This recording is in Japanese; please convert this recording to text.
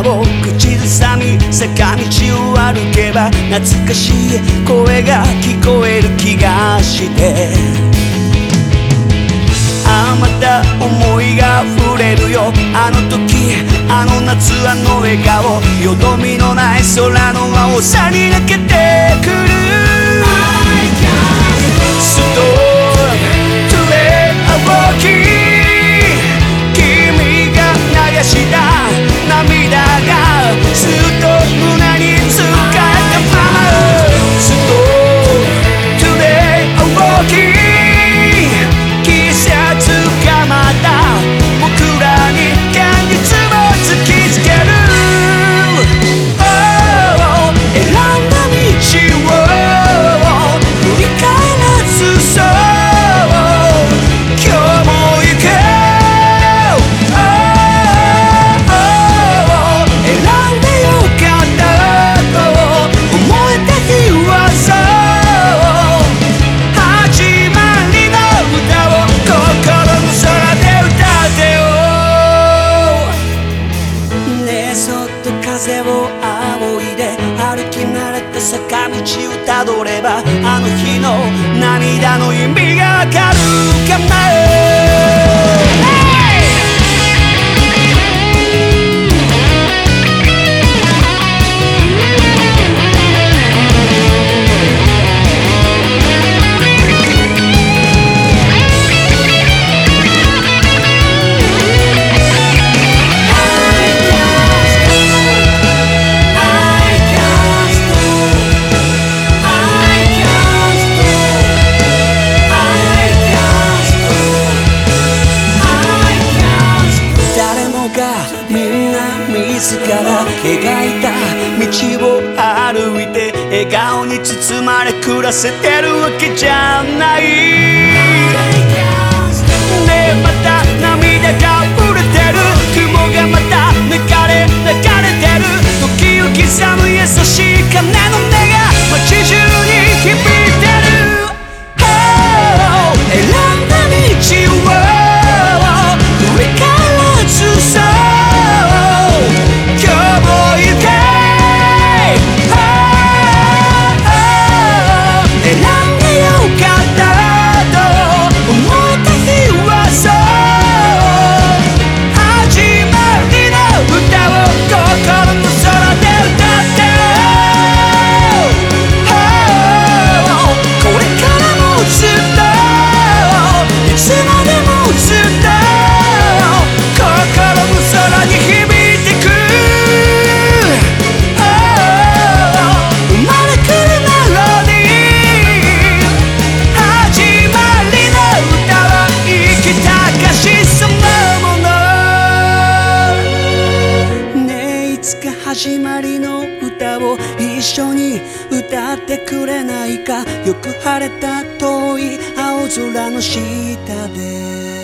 を口ずさみ坂道を歩けば懐かしい声が聞こえる気がして。ああまた思いが触れるよ。あの時あの夏あの笑顔。よどみのない空の青さに抜けてくる。坂道をたどればあの日の涙の意味がわかるかな？自ら描いた道を歩いて笑顔に包まれ暮らせてるわけじゃない。ねまた涙が溢れてる。雲がまた流れ流れてる。時を刻む優しい鐘のくれないか。よく晴れた遠い青空の下で。